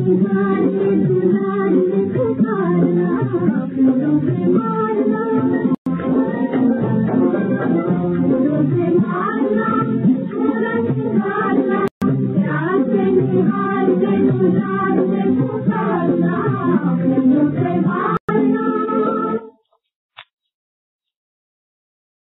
प्यार से